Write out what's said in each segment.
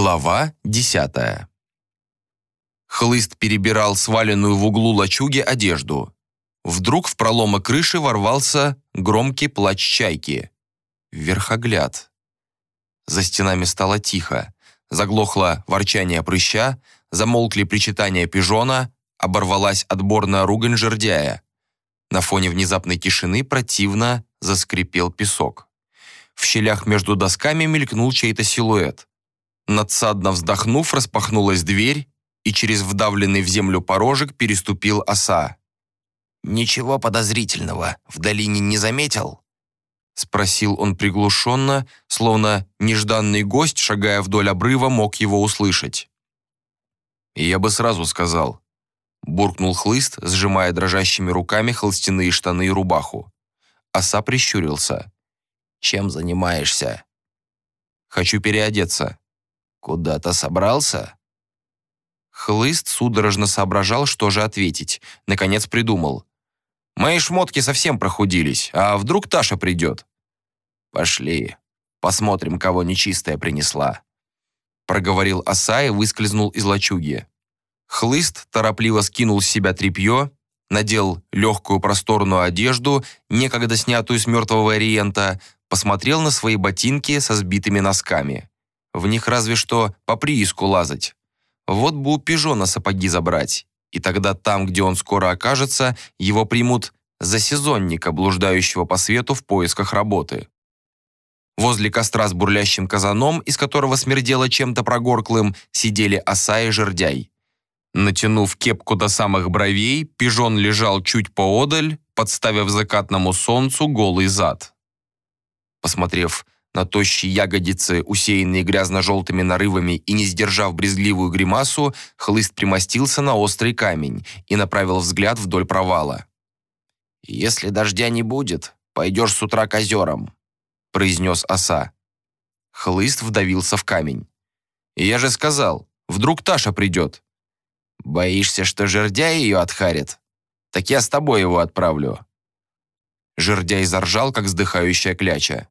Глава десятая. Хлыст перебирал сваленную в углу лачуги одежду. Вдруг в проломы крыши ворвался громкий плач чайки. Верхогляд. За стенами стало тихо. Заглохло ворчание прыща, замолкли причитания пижона, оборвалась отборная ругань жердяя. На фоне внезапной тишины противно заскрипел песок. В щелях между досками мелькнул чей-то силуэт. Надсадно вздохнув, распахнулась дверь, и через вдавленный в землю порожек переступил оса. «Ничего подозрительного в долине не заметил?» Спросил он приглушенно, словно нежданный гость, шагая вдоль обрыва, мог его услышать. «Я бы сразу сказал», — буркнул хлыст, сжимая дрожащими руками холстяные штаны и рубаху. Оса прищурился. «Чем занимаешься?» «Хочу переодеться». «Куда-то собрался?» Хлыст судорожно соображал, что же ответить. Наконец придумал. «Мои шмотки совсем прохудились, а вдруг Таша придет?» «Пошли, посмотрим, кого нечистая принесла», проговорил оса и выскользнул из лачуги. Хлыст торопливо скинул с себя тряпье, надел легкую просторную одежду, некогда снятую с мертвого ориента, посмотрел на свои ботинки со сбитыми носками. В них разве что по прииску лазать. Вот бы у пижона сапоги забрать, и тогда там, где он скоро окажется, его примут за сезонника, блуждающего по свету в поисках работы. Возле костра с бурлящим казаном, из которого смердело чем-то прогорклым, сидели оса и жердяй. Натянув кепку до самых бровей, пижон лежал чуть поодаль, подставив закатному солнцу голый зад. Посмотрев на тощие ягодицы, усеянные грязно-желтыми нарывами, и не сдержав брезгливую гримасу, хлыст примостился на острый камень и направил взгляд вдоль провала. «Если дождя не будет, пойдешь с утра к озерам», — произнес оса. Хлыст вдавился в камень. «Я же сказал, вдруг Таша придет». «Боишься, что жердяй ее отхарит? Так я с тобой его отправлю». Жердяй заржал, как вздыхающая кляча.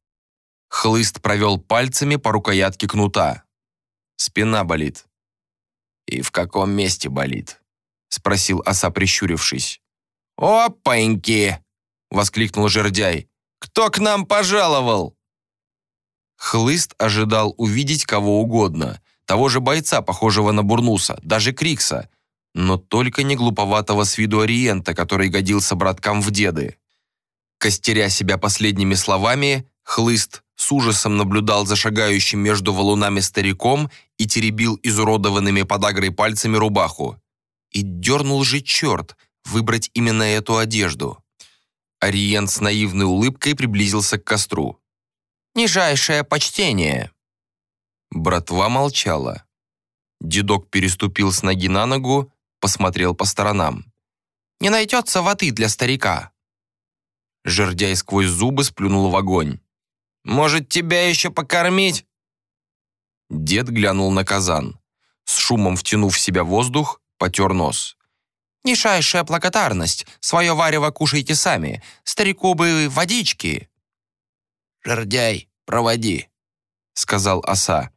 Хлыст провел пальцами по рукоятке кнута. Спина болит. «И в каком месте болит?» — спросил оса, прищурившись. «Опаньки!» — воскликнул жердяй. «Кто к нам пожаловал?» Хлыст ожидал увидеть кого угодно, того же бойца, похожего на Бурнуса, даже Крикса, но только не глуповатого с виду Ориента, который годился браткам в деды. Костеря себя последними словами, Хлыст с ужасом наблюдал за шагающим между валунами стариком и теребил изуродованными подагрой пальцами рубаху. И дернул же черт выбрать именно эту одежду. Ориент с наивной улыбкой приблизился к костру. «Нижайшее почтение!» Братва молчала. Дедок переступил с ноги на ногу, посмотрел по сторонам. «Не найдется воды для старика!» Жердяй сквозь зубы сплюнул в огонь. Может, тебя еще покормить?» Дед глянул на казан. С шумом втянув в себя воздух, потер нос. «Нишайшая благодарность. Свое варево кушайте сами. Старику бы водички». «Жердяй, проводи», — сказал оса.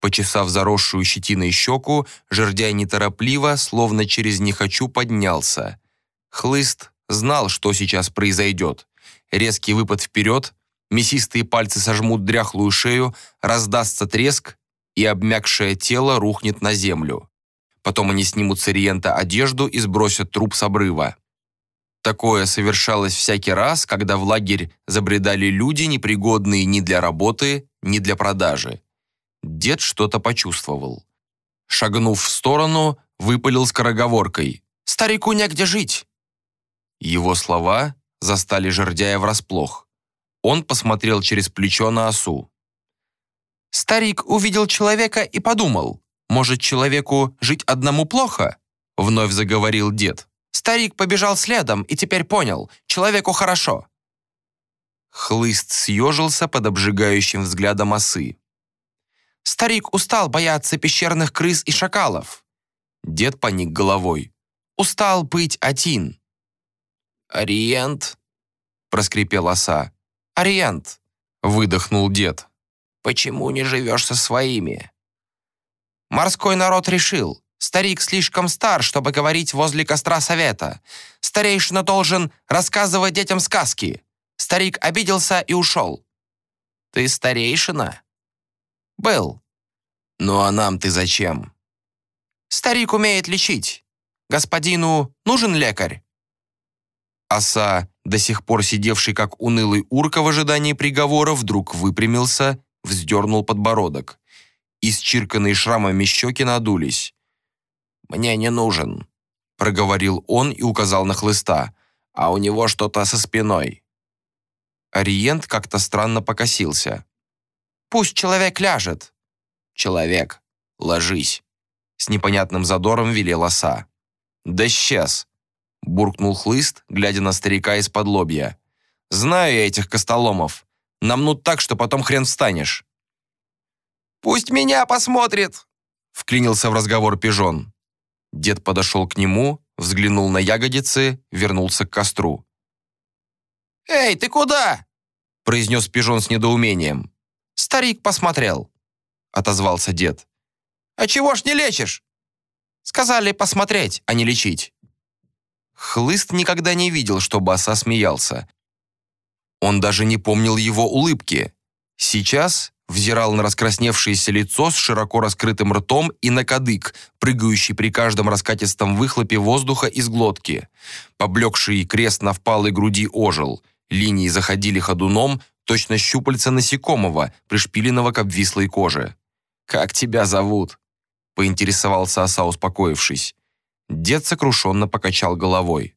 Почесав заросшую щетиной щеку, жердяй неторопливо, словно через «не хочу», поднялся. Хлыст знал, что сейчас произойдет. Резкий выпад вперед, мясистые пальцы сожмут дряхлую шею, раздастся треск, и обмякшее тело рухнет на землю. Потом они снимут с Ориента одежду и сбросят труп с обрыва. Такое совершалось всякий раз, когда в лагерь забредали люди, непригодные ни для работы, ни для продажи. Дед что-то почувствовал. Шагнув в сторону, выпалил скороговоркой. «Старику негде жить!» Его слова застали жердяя врасплох. Он посмотрел через плечо на осу. Старик увидел человека и подумал, может, человеку жить одному плохо? Вновь заговорил дед. Старик побежал следом и теперь понял, человеку хорошо. Хлыст съежился под обжигающим взглядом осы. Старик устал бояться пещерных крыс и шакалов. Дед поник головой. Устал быть один. «Ориент?» — проскрипел оса. Ориент», — выдохнул дед. «Почему не живешь со своими? Морской народ решил, старик слишком стар, чтобы говорить возле костра совета. Старейшина должен рассказывать детям сказки. Старик обиделся и ушел. Ты старейшина? Был. Ну а нам ты зачем? Старик умеет лечить. Господину нужен лекарь? Оса, до сих пор сидевший как унылый урка в ожидании приговора, вдруг выпрямился, вздернул подбородок. Исчирканные шрамами щеки надулись. «Мне не нужен», — проговорил он и указал на хлыста, «а у него что-то со спиной». Ориент как-то странно покосился. «Пусть человек ляжет». «Человек, ложись», — с непонятным задором велел оса. «Да сейчас», — буркнул хлыст, глядя на старика из-под лобья. «Знаю я этих костоломов. Намнут так, что потом хрен встанешь». «Пусть меня посмотрит!» — вклинился в разговор пижон. Дед подошел к нему, взглянул на ягодицы, вернулся к костру. «Эй, ты куда?» — произнес пижон с недоумением. «Старик посмотрел», — отозвался дед. «А чего ж не лечишь?» «Сказали посмотреть, а не лечить». Хлыст никогда не видел, чтобы оса смеялся. Он даже не помнил его улыбки. Сейчас взирал на раскрасневшееся лицо с широко раскрытым ртом и на кадык, прыгающий при каждом раскатистом выхлопе воздуха из глотки. Поблекший крест на впалой груди ожил. Линии заходили ходуном, точно щупальца насекомого, пришпиленного к обвислой коже. «Как тебя зовут?» — поинтересовался оса, успокоившись. Дед сокрушенно покачал головой.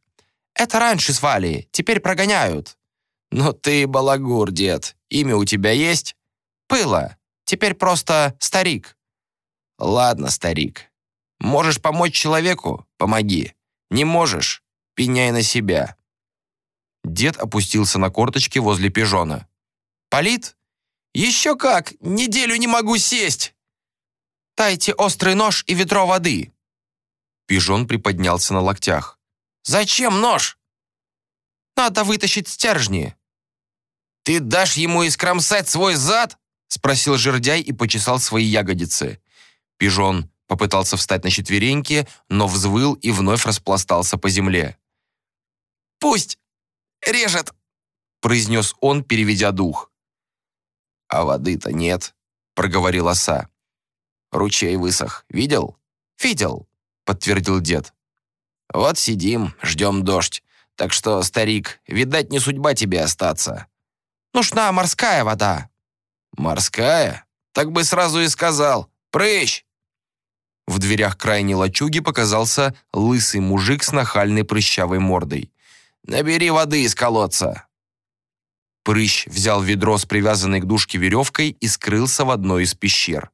«Это раньше звали, теперь прогоняют». «Но ты балагур, дед. Имя у тебя есть?» «Пыло. Теперь просто старик». «Ладно, старик. Можешь помочь человеку? Помоги. Не можешь? Пеняй на себя». Дед опустился на корточки возле пижона. «Полит? Еще как! Неделю не могу сесть!» «Дайте острый нож и ведро воды!» Пижон приподнялся на локтях. «Зачем нож?» «Надо вытащить стержни». «Ты дашь ему искромсать свой зад?» спросил жердяй и почесал свои ягодицы. Пижон попытался встать на четвереньки, но взвыл и вновь распластался по земле. «Пусть режет!» — произнес он, переведя дух. «А воды-то нет», — проговорил оса. «Ручей высох. Видел?» «Видел», — подтвердил дед. «Вот сидим, ждем дождь. Так что, старик, видать, не судьба тебе остаться». «Нужна морская вода». «Морская? Так бы сразу и сказал. Прыщ!» В дверях крайней лачуги показался лысый мужик с нахальной прыщавой мордой. «Набери воды из колодца!» Прыщ взял ведро с привязанной к дужке веревкой и скрылся в одной из пещер.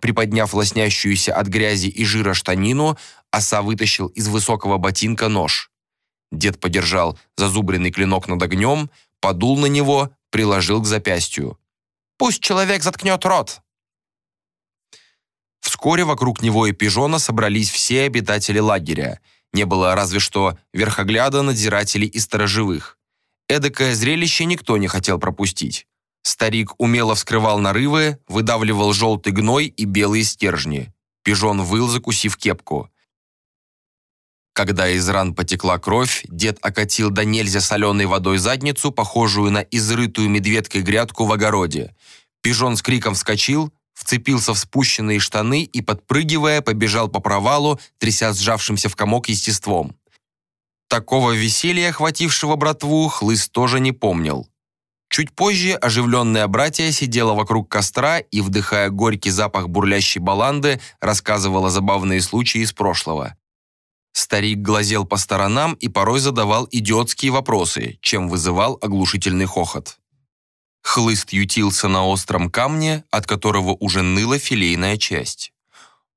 Приподняв лоснящуюся от грязи и жира штанину, оса вытащил из высокого ботинка нож. Дед подержал зазубренный клинок над огнем, подул на него, приложил к запястью. «Пусть человек заткнет рот!» Вскоре вокруг него и пижона собрались все обитатели лагеря. Не было разве что верхогляда, надзирателей и сторожевых. Эдакое зрелище никто не хотел пропустить. Старик умело вскрывал нарывы, выдавливал желтый гной и белые стержни. Пижон выл, закусив кепку. Когда из ран потекла кровь, дед окатил до нельзя соленой водой задницу, похожую на изрытую медведкой грядку в огороде. Пижон с криком вскочил, вцепился в спущенные штаны и, подпрыгивая, побежал по провалу, тряся сжавшимся в комок естеством. Такого веселья, охватившего братву, хлыст тоже не помнил. Чуть позже оживленная братья сидела вокруг костра и, вдыхая горький запах бурлящей баланды, рассказывала забавные случаи из прошлого. Старик глазел по сторонам и порой задавал идиотские вопросы, чем вызывал оглушительный хохот. Хлыст ютился на остром камне, от которого уже ныла филейная часть.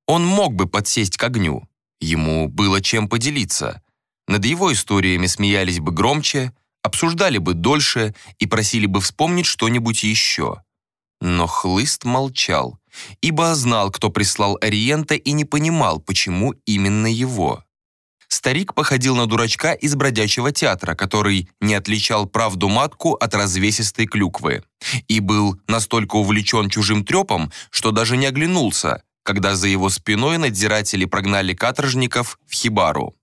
Он мог бы подсесть к огню. Ему было чем поделиться. Над его историями смеялись бы громче, обсуждали бы дольше и просили бы вспомнить что-нибудь еще. Но Хлыст молчал, ибо знал, кто прислал Ориента и не понимал, почему именно его. Старик походил на дурачка из бродячего театра, который не отличал правду матку от развесистой клюквы. И был настолько увлечен чужим трепом, что даже не оглянулся, когда за его спиной надзиратели прогнали каторжников в хибару.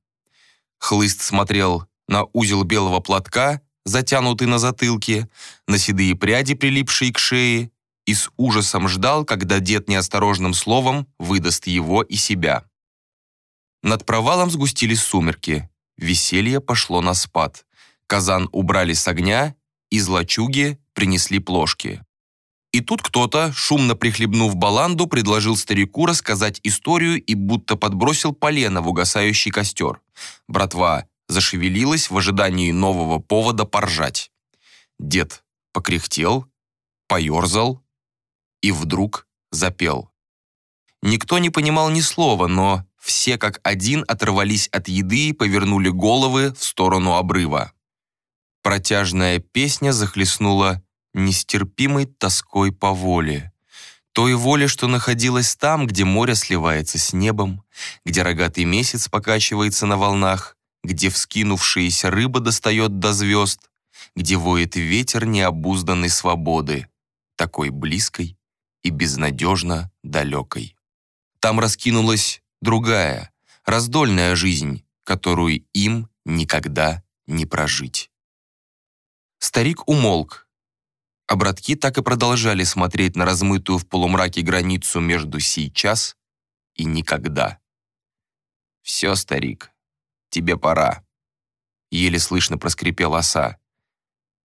Хлыст смотрел на узел белого платка, затянутый на затылке, на седые пряди, прилипшие к шее, и с ужасом ждал, когда дед неосторожным словом выдаст его и себя. Над провалом сгустились сумерки. Веселье пошло на спад. Казан убрали с огня, из лачуги принесли плошки. И тут кто-то, шумно прихлебнув баланду, предложил старику рассказать историю и будто подбросил полено в угасающий костер. Братва зашевелилась в ожидании нового повода поржать. Дед покряхтел, поерзал и вдруг запел. Никто не понимал ни слова, но все как один оторвались от еды и повернули головы в сторону обрыва. Протяжная песня захлестнула нестерпимой тоской по воле. Той воле, что находилась там, где море сливается с небом, где рогатый месяц покачивается на волнах, где вскинувшаяся рыба достает до звезд, где воет ветер необузданной свободы, такой близкой и безнадежно далекой. Там раскинулась другая, раздольная жизнь, которую им никогда не прожить. Старик умолк, а братки так и продолжали смотреть на размытую в полумраке границу между сейчас и никогда. «Все, старик, тебе пора», — еле слышно проскрипел оса.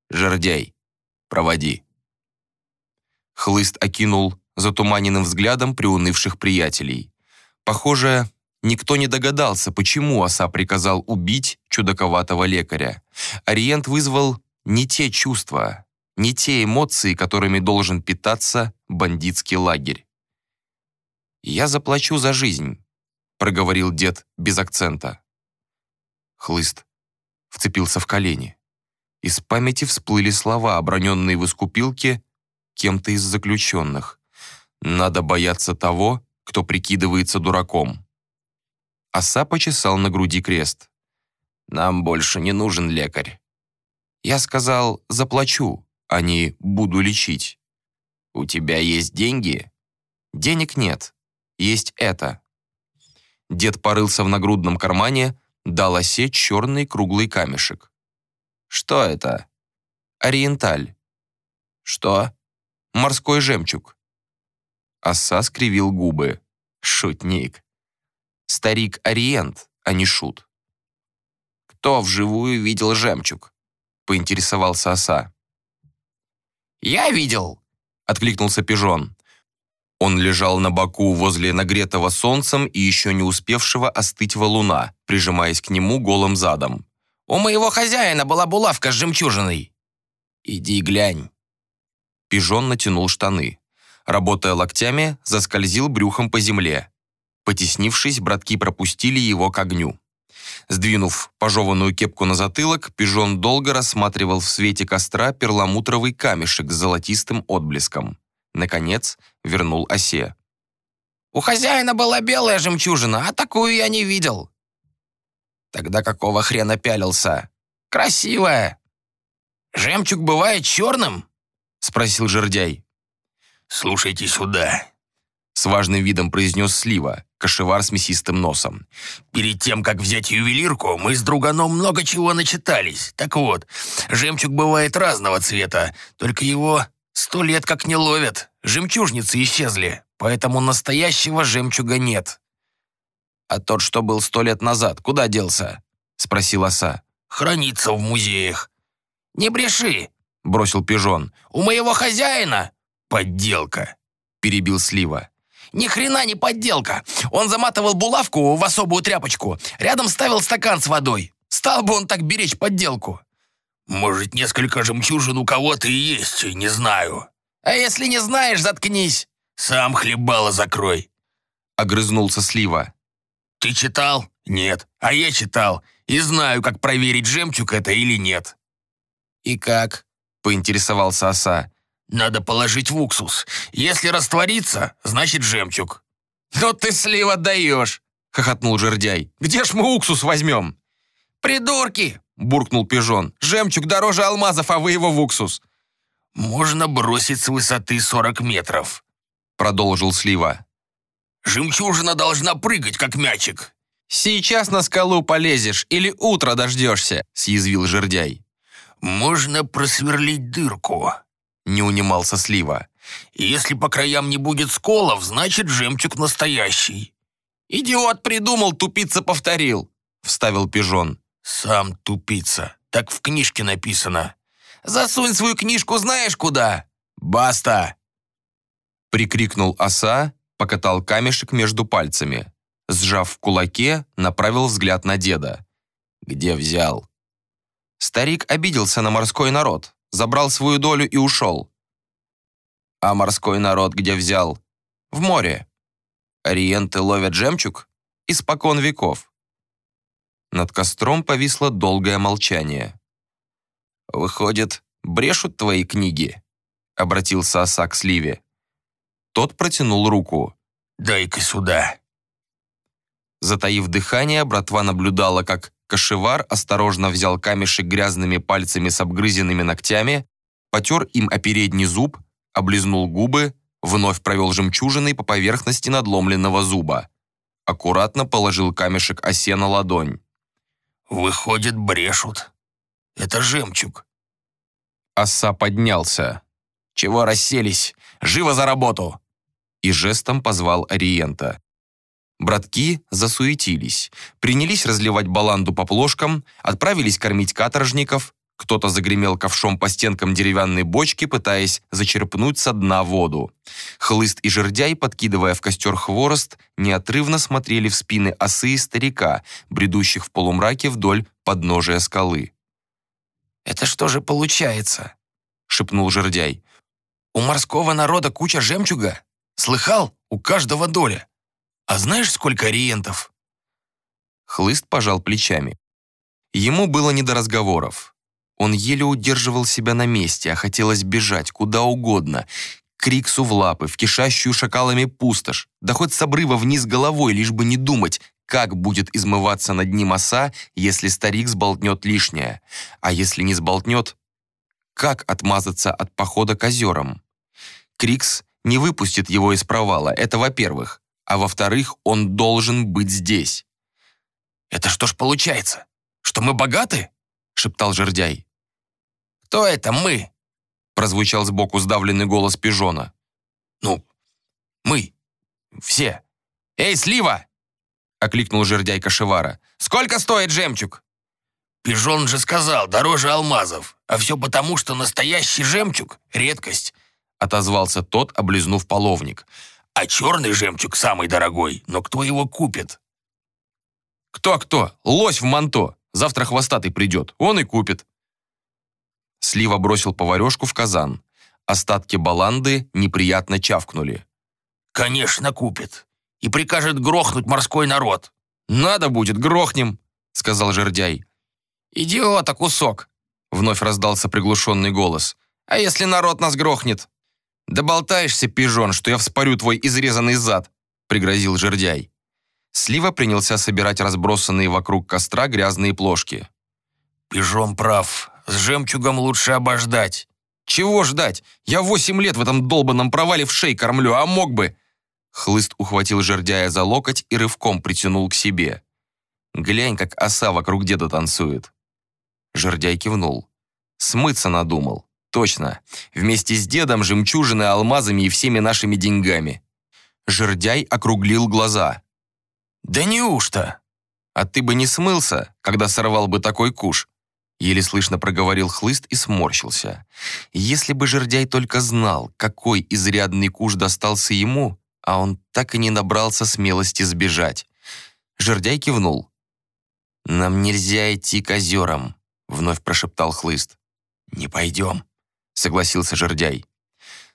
«Жердяй, проводи». Хлыст окинул затуманенным взглядом приунывших приятелей. Похоже, никто не догадался, почему оса приказал убить чудаковатого лекаря. Ориент вызвал не те чувства, не те эмоции, которыми должен питаться бандитский лагерь. «Я заплачу за жизнь», — проговорил дед без акцента. Хлыст вцепился в колени. Из памяти всплыли слова, оброненные в искупилке кем-то из заключенных. «Надо бояться того, кто прикидывается дураком». Оса почесал на груди крест. «Нам больше не нужен лекарь. Я сказал «заплачу», а не «буду лечить». «У тебя есть деньги?» «Денег нет. Есть это». Дед порылся в нагрудном кармане, дал осе черный круглый камешек. «Что это?» «Ориенталь». «Что?» «Морской жемчуг». Оса скривил губы. «Шутник». «Старик Ориент, а не шут». «Кто вживую видел жемчуг?» поинтересовался оса. «Я видел!» — откликнулся пижон. Он лежал на боку возле нагретого солнцем и еще не успевшего остыть валуна, прижимаясь к нему голым задом. «У моего хозяина была булавка с жемчужиной!» «Иди глянь!» Пижон натянул штаны. Работая локтями, заскользил брюхом по земле. Потеснившись, братки пропустили его к огню. Сдвинув пожеванную кепку на затылок, пижон долго рассматривал в свете костра перламутровый камешек с золотистым отблеском. Наконец, вернул осе. «У хозяина была белая жемчужина, а такую я не видел». «Тогда какого хрена пялился?» «Красивая». «Жемчуг бывает черным?» — спросил жердяй. «Слушайте сюда», — с важным видом произнес Слива кошевар с мясистым носом. «Перед тем, как взять ювелирку, мы с друганом много чего начитались. Так вот, жемчуг бывает разного цвета, только его сто лет как не ловят. Жемчужницы исчезли, поэтому настоящего жемчуга нет». «А тот, что был сто лет назад, куда делся?» — спросил оса. «Хранится в музеях». «Не бреши!» — бросил пижон. «У моего хозяина подделка!» — перебил Слива. Ни хрена не подделка. Он заматывал булавку в особую тряпочку. Рядом ставил стакан с водой. Стал бы он так беречь подделку. Может, несколько жемчужин у кого-то и есть, не знаю. А если не знаешь, заткнись. Сам хлебало закрой. Огрызнулся Слива. Ты читал? Нет. А я читал. И знаю, как проверить, жемчуг это или нет. И как? Поинтересовался оса. Надо положить в уксус. Если растворится, значит жемчуг». «Ну ты слива даешь!» — хохотнул жердяй. «Где ж мы уксус возьмем?» «Придурки!» — буркнул пижон. «Жемчуг дороже алмазов, а вы его в уксус». «Можно бросить с высоты 40 метров», — продолжил слива. Жемчужина должна прыгать, как мячик». «Сейчас на скалу полезешь или утро дождешься», — съязвил жердяй. «Можно просверлить дырку», — не унимался Слива. «Если по краям не будет сколов, значит, жемчуг настоящий». «Идиот придумал, тупица повторил», — вставил пижон. «Сам тупица. Так в книжке написано». «Засунь свою книжку знаешь куда?» «Баста!» Прикрикнул оса, покатал камешек между пальцами. Сжав в кулаке, направил взгляд на деда. «Где взял?» Старик обиделся на морской народ, забрал свою долю и ушел. «А морской народ где взял?» «В море. Ориенты ловят жемчуг?» «Испокон веков». Над костром повисло долгое молчание. «Выходит, брешут твои книги?» — обратился Оса к Сливе. Тот протянул руку. «Дай-ка сюда». Затаив дыхание, братва наблюдала, как кошевар осторожно взял камешек грязными пальцами с обгрызенными ногтями, потер им о передний зуб, облизнул губы, вновь провел жемчужиной по поверхности надломленного зуба. Аккуратно положил камешек осе на ладонь. «Выходит, брешут. Это жемчуг». Оса поднялся. «Чего расселись? Живо за работу!» И жестом позвал Ориента. Братки засуетились, принялись разливать баланду по плошкам, отправились кормить каторжников, кто-то загремел ковшом по стенкам деревянной бочки, пытаясь зачерпнуть со дна воду. Хлыст и жердяй, подкидывая в костер хворост, неотрывно смотрели в спины осы и старика, бредущих в полумраке вдоль подножия скалы. «Это что же получается?» — шепнул жердяй. «У морского народа куча жемчуга? Слыхал? У каждого доля. А знаешь, сколько ориентов?» Хлыст пожал плечами. Ему было не до разговоров. Он еле удерживал себя на месте, а хотелось бежать куда угодно. К Риксу в лапы, в кишащую шакалами пустошь, да хоть с обрыва вниз головой, лишь бы не думать, как будет измываться над ним оса, если старик сболтнет лишнее. А если не сболтнет, как отмазаться от похода к озерам? Крикс не выпустит его из провала, это во-первых. А во-вторых, он должен быть здесь. «Это что ж получается? Что мы богаты?» — шептал жердяй. «Кто это мы?» — прозвучал сбоку сдавленный голос пижона. «Ну, мы. Все. Эй, слива!» — окликнул жердяй Кашевара. «Сколько стоит жемчуг?» «Пижон же сказал, дороже алмазов. А все потому, что настоящий жемчуг — редкость», — отозвался тот, облизнув половник. «А черный жемчуг самый дорогой, но кто его купит?» «Кто-кто? Лось в манто. Завтра хвостатый придет, он и купит». Слива бросил поварешку в казан. Остатки баланды неприятно чавкнули. «Конечно, купит. И прикажет грохнуть морской народ». «Надо будет, грохнем», — сказал жердяй. «Идиота кусок!» — вновь раздался приглушенный голос. «А если народ нас грохнет?» «Да болтаешься, пижон, что я вспорю твой изрезанный зад», — пригрозил жердяй. Слива принялся собирать разбросанные вокруг костра грязные плошки. «Пижон прав. С жемчугом лучше обождать». «Чего ждать? Я восемь лет в этом долбанном провале в шей кормлю, а мог бы...» Хлыст ухватил жердяя за локоть и рывком притянул к себе. «Глянь, как оса вокруг деда танцует». Жердяй кивнул. Смыться надумал. Точно. Вместе с дедом, жемчужины, алмазами и всеми нашими деньгами. Жердяй округлил глаза. «Да неужто?» «А ты бы не смылся, когда сорвал бы такой куш?» Еле слышно проговорил хлыст и сморщился. Если бы жердяй только знал, какой изрядный куш достался ему, а он так и не набрался смелости сбежать. Жердяй кивнул. «Нам нельзя идти к озерам», — вновь прошептал хлыст. «Не пойдем», — согласился жердяй.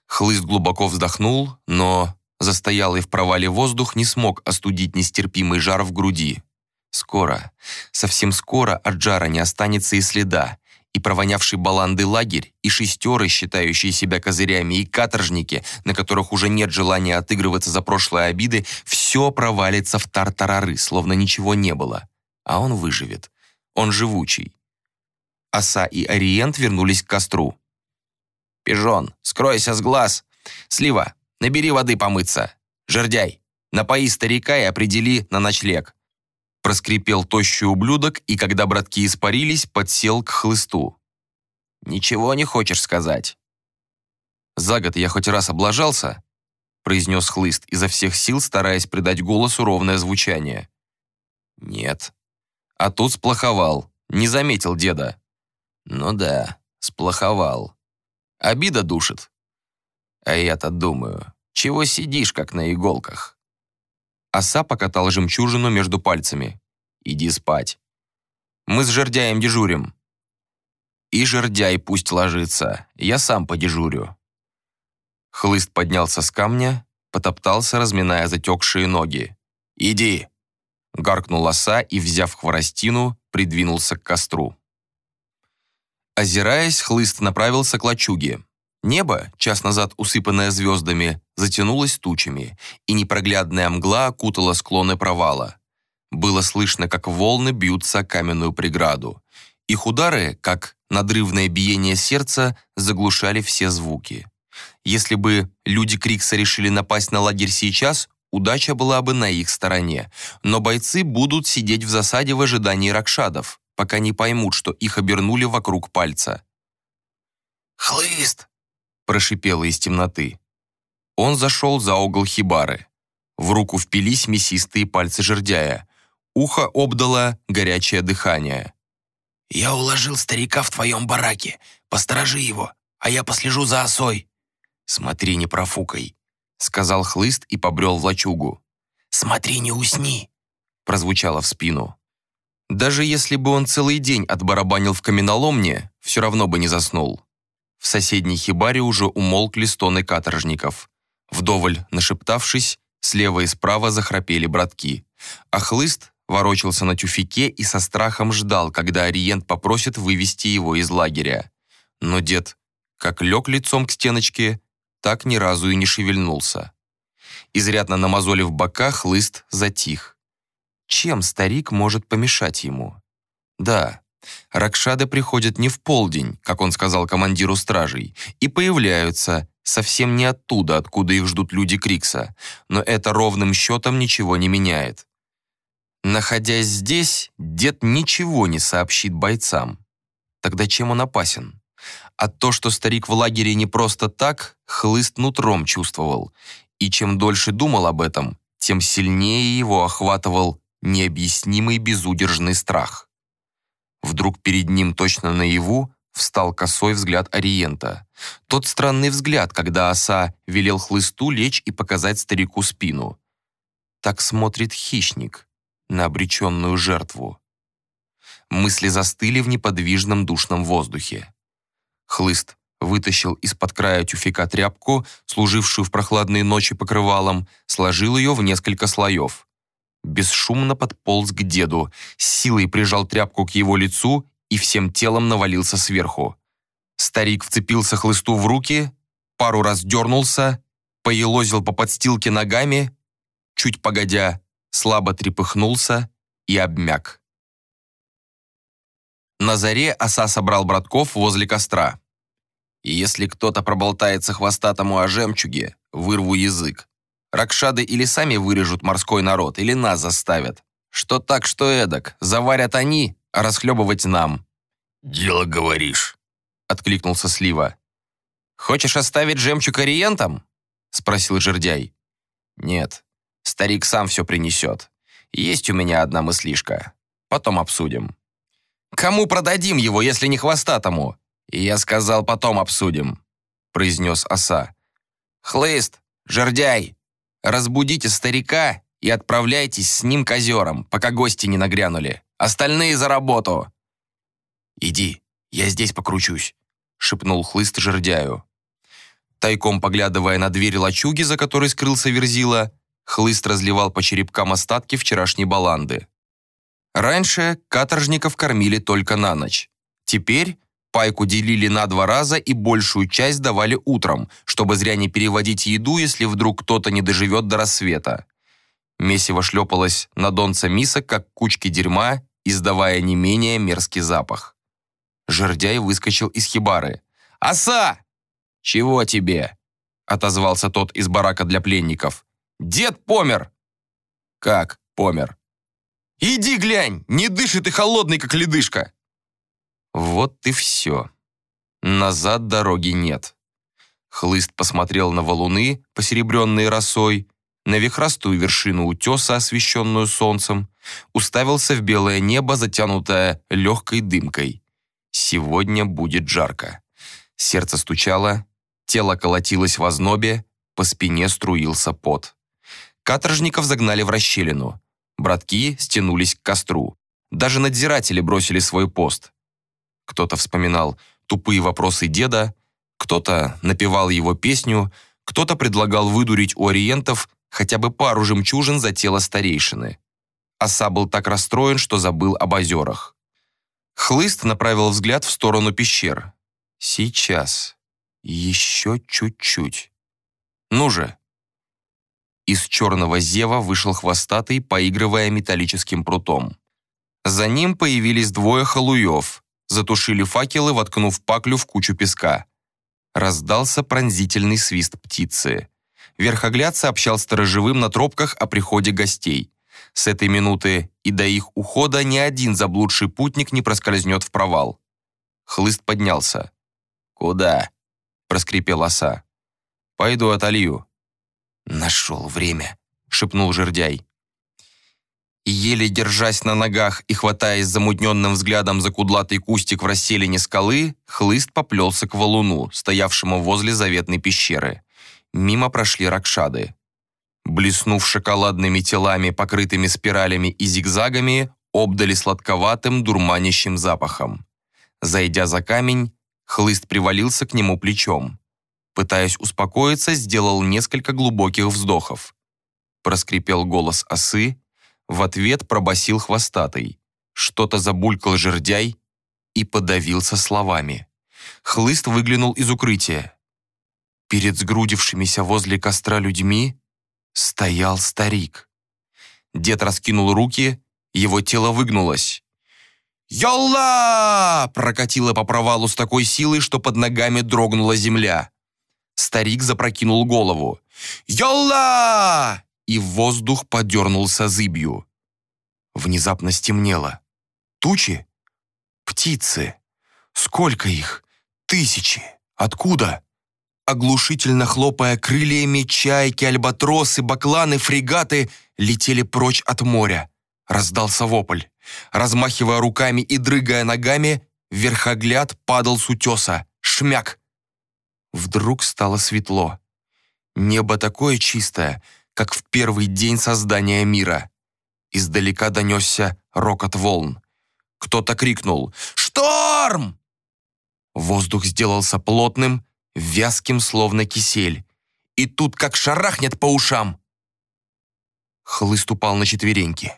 Хлыст глубоко вздохнул, но застоялый в провале воздух не смог остудить нестерпимый жар в груди. Скоро, совсем скоро от жара не останется и следа, и провонявший баланды лагерь, и шестеры, считающие себя козырями, и каторжники, на которых уже нет желания отыгрываться за прошлые обиды, все провалится в тартарары, словно ничего не было. А он выживет. Он живучий. Оса и Ориент вернулись к костру. «Пижон, скройся с глаз. Слива, набери воды помыться. Жердяй, Напои старика и определи на ночлег». Проскрипел тощий ублюдок, и когда братки испарились, подсел к хлысту. «Ничего не хочешь сказать?» «За год я хоть раз облажался?» произнес хлыст, изо всех сил стараясь придать голосу ровное звучание. «Нет». А тут сплоховал, не заметил деда. «Ну да, сплоховал. Обида душит. А я-то думаю, чего сидишь, как на иголках?» Оса покатал жемчужину между пальцами. «Иди спать. Мы с жердяем дежурим». «И жердяй пусть ложится, я сам подежурю». Хлыст поднялся с камня, потоптался, разминая затекшие ноги. «Иди!» — гаркнул оса и, взяв хворостину, придвинулся к костру. Озираясь, хлыст направился к лачуге. Небо, час назад усыпанное звездами, затянулось тучами, и непроглядная мгла окутала склоны провала. Было слышно, как волны бьются о каменную преграду. Их удары, как надрывное биение сердца, заглушали все звуки. Если бы люди Крикса решили напасть на лагерь сейчас, удача была бы на их стороне. Но бойцы будут сидеть в засаде в ожидании ракшадов, пока не поймут, что их обернули вокруг пальца. «Хлыст!» – прошипело из темноты. Он зашел за угол хибары. В руку впились мясистые пальцы жердяя. Ухо обдало горячее дыхание. «Я уложил старика в твоем бараке. Посторожи его, а я послежу за осой». «Смотри, не профукай», — сказал хлыст и побрел в лачугу. «Смотри, не усни», — прозвучало в спину. Даже если бы он целый день отбарабанил в каменоломне, все равно бы не заснул. В соседней хибаре уже умолкли стоны каторжников. Вдоволь нашептавшись, слева и справа захрапели братки. А хлыст ворочался на тюфике и со страхом ждал, когда Ориент попросит вывести его из лагеря. Но дед как лег лицом к стеночке, так ни разу и не шевельнулся. Изрядно намазолив бока, хлыст затих. Чем старик может помешать ему? Да, Ракшады приходят не в полдень, как он сказал командиру стражей, и появляются совсем не оттуда, откуда их ждут люди Крикса, но это ровным счетом ничего не меняет. Находясь здесь, дед ничего не сообщит бойцам. Тогда чем он опасен? А то, что старик в лагере не просто так, хлыст нутром чувствовал. И чем дольше думал об этом, тем сильнее его охватывал необъяснимый безудержный страх. Вдруг перед ним точно наяву встал косой взгляд Ориента. Тот странный взгляд, когда оса велел хлысту лечь и показать старику спину. Так смотрит хищник на обреченную жертву. Мысли застыли в неподвижном душном воздухе. Хлыст вытащил из-под края тюфика тряпку, служившую в прохладные ночи покрывалом, сложил ее в несколько слоев. Бесшумно подполз к деду, силой прижал тряпку к его лицу и всем телом навалился сверху. Старик вцепился хлысту в руки, пару раз дернулся, поелозил по подстилке ногами, чуть погодя, слабо трепыхнулся и обмяк. На заре оса собрал братков возле костра. Если кто-то проболтается хвостатому о жемчуге, вырву язык. Ракшады или сами вырежут морской народ, или нас заставят. Что так, что эдак. Заварят они, а расхлебывать нам. «Дело говоришь», — откликнулся Слива. «Хочешь оставить жемчуг ориентам?» — спросил жердяй. «Нет, старик сам все принесет. Есть у меня одна мыслишка. Потом обсудим». Кому продадим его, если не хвостатому? И я сказал, потом обсудим», — произнес оса. «Хлыст, жердяй, разбудите старика и отправляйтесь с ним к озерам, пока гости не нагрянули. Остальные за работу!» «Иди, я здесь покручусь», — шепнул хлыст жердяю. Тайком поглядывая на дверь лачуги, за которой скрылся Верзила, хлыст разливал по черепкам остатки вчерашней баланды. Раньше каторжников кормили только на ночь. Теперь пайку делили на два раза и большую часть давали утром, чтобы зря не переводить еду, если вдруг кто-то не доживет до рассвета. Месиво шлепалось на донце мисок, как кучки дерьма, издавая не менее мерзкий запах. Жердяй выскочил из хибары. «Оса!» «Чего тебе?» — отозвался тот из барака для пленников. «Дед помер! Как помер? Иди глянь, не дышит и холодный, как ледышка. Вот и все. Назад дороги нет. Хлыст посмотрел на валуны, посеребренные росой, на вихрастую вершину утеса, освещенную солнцем, уставился в белое небо, затянутое легкой дымкой. Сегодня будет жарко. Сердце стучало, тело колотилось в ознобе, по спине струился пот. Каторжников загнали в расщелину. Братки стянулись к костру. Даже надзиратели бросили свой пост. Кто-то вспоминал тупые вопросы деда, кто-то напевал его песню, кто-то предлагал выдурить у ориентов хотя бы пару жемчужин за тело старейшины. Оса был так расстроен, что забыл об озерах. Хлыст направил взгляд в сторону пещер. Сейчас. Еще чуть-чуть. Ну же. Из черного зева вышел хвостатый, поигрывая металлическим прутом. За ним появились двое халуев, затушили факелы, воткнув паклю в кучу песка. Раздался пронзительный свист птицы. Верхогляд сообщал сторожевым на тропках о приходе гостей. С этой минуты и до их ухода ни один заблудший путник не проскользнет в провал. Хлыст поднялся. «Куда?» — проскрипел оса. «Пойду отолью». «Нашел время», — шепнул жердяй. Еле держась на ногах и хватаясь замутненным взглядом за кудлатый кустик в расселине скалы, хлыст поплелся к валуну, стоявшему возле заветной пещеры. Мимо прошли ракшады. Блеснув шоколадными телами, покрытыми спиралями и зигзагами, обдали сладковатым, дурманящим запахом. Зайдя за камень, хлыст привалился к нему плечом. Пытаясь успокоиться, сделал несколько глубоких вздохов. Проскрипел голос осы, в ответ пробасил хвостатый. Что-то забулькал жердяй и подавился словами. Хлыст выглянул из укрытия. Перед сгрудившимися возле костра людьми стоял старик. Дед раскинул руки, его тело выгнулось. «Йолла!» прокатило по провалу с такой силой, что под ногами дрогнула земля. Старик запрокинул голову. «Йолла!» И воздух подернулся зыбью. Внезапно стемнело. Тучи? Птицы. Сколько их? Тысячи. Откуда? Оглушительно хлопая крыльями, чайки, альбатросы, бакланы, фрегаты летели прочь от моря. Раздался вопль. Размахивая руками и дрыгая ногами, верхогляд падал с утеса. Шмяк! Вдруг стало светло. Небо такое чистое, как в первый день создания мира. Издалека донесся рокот волн. Кто-то крикнул «Шторм!». Воздух сделался плотным, вязким, словно кисель. И тут как шарахнет по ушам. Хлыст упал на четвереньки.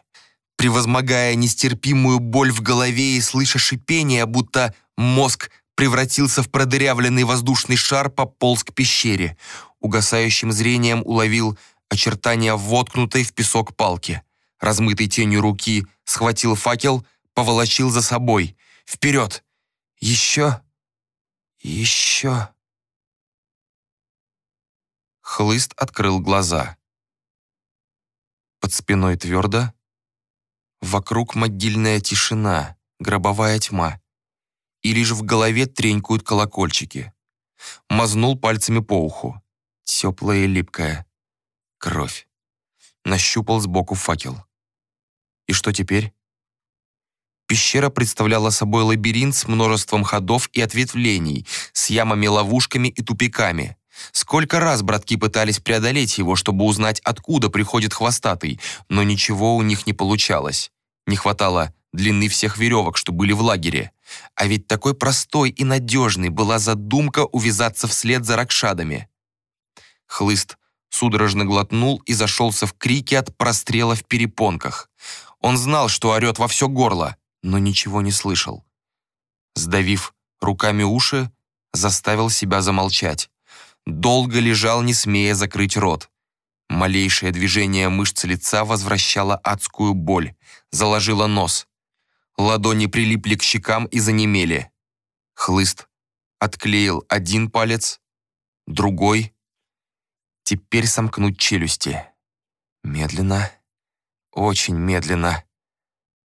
Превозмогая нестерпимую боль в голове и слыша шипение, будто мозг превратился в продырявленный воздушный шар, пополз к пещере. Угасающим зрением уловил очертания воткнутой в песок палки. Размытой тенью руки схватил факел, поволочил за собой. «Вперед! Еще! Еще!» Хлыст открыл глаза. Под спиной твердо. Вокруг могильная тишина, гробовая тьма. И лишь в голове тренькают колокольчики. Мазнул пальцами по уху. Теплая и липкая. Кровь. Нащупал сбоку факел. И что теперь? Пещера представляла собой лабиринт с множеством ходов и ответвлений, с ямами-ловушками и тупиками. Сколько раз братки пытались преодолеть его, чтобы узнать, откуда приходит хвостатый, но ничего у них не получалось. Не хватало длины всех веревок, что были в лагере. А ведь такой простой и надежной была задумка увязаться вслед за ракшадами. Хлыст судорожно глотнул и зашелся в крике от прострела в перепонках. Он знал, что орет во все горло, но ничего не слышал. Сдавив руками уши, заставил себя замолчать долго лежал, не смея закрыть рот. Малейшее движение мышц лица возвращало адскую боль, заложило нос. Ладони прилипли к щекам и занемели. Хлыст отклеил один палец, другой. Теперь сомкнуть челюсти. Медленно, Очень медленно.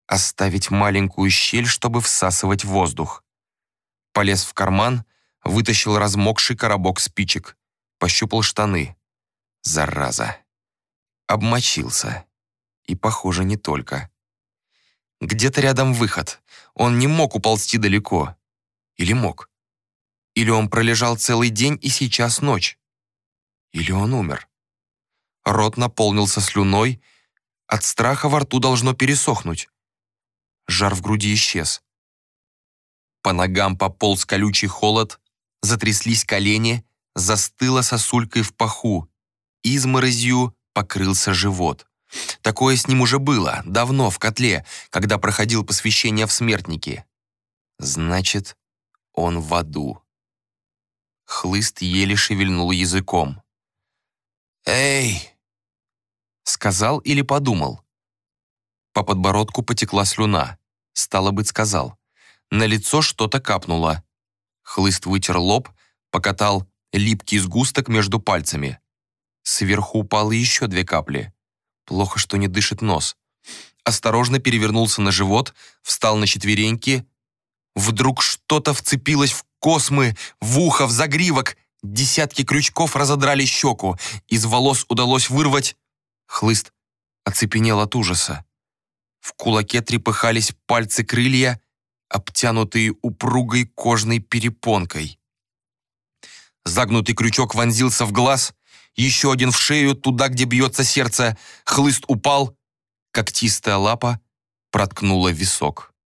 Оставить маленькую щель, чтобы всасывать воздух. Полез в карман, вытащил размокший коробок спичек, пощупал штаны. Зараза. Обмочился. И, похоже, не только. Где-то рядом выход. Он не мог уползти далеко. Или мог? Или он пролежал целый день и сейчас ночь? Или он умер? Рот наполнился слюной, от страха во рту должно пересохнуть. Жар в груди исчез. По ногам пополз колючий холод, затряслись колени, застыла сосулькой в паху, изморозью покрылся живот. Такое с ним уже было, давно, в котле, когда проходил посвящение в смертники. Значит, он в аду. Хлыст еле шевельнул языком. «Эй!» Сказал или подумал? По подбородку потекла слюна. Стало быть, сказал. На лицо что-то капнуло. Хлыст вытер лоб, покатал липкий сгусток между пальцами. Сверху упало еще две капли. Плохо, что не дышит нос. Осторожно перевернулся на живот, встал на четвереньки. Вдруг что-то вцепилось в космы, в ухо, в загривок. Десятки крючков разодрали щеку. Из волос удалось вырвать... Хлыст оцепенел от ужаса. В кулаке трепыхались пальцы крылья, обтянутые упругой кожной перепонкой. Загнутый крючок вонзился в глаз, еще один в шею, туда, где бьется сердце. Хлыст упал, когтистая лапа проткнула висок.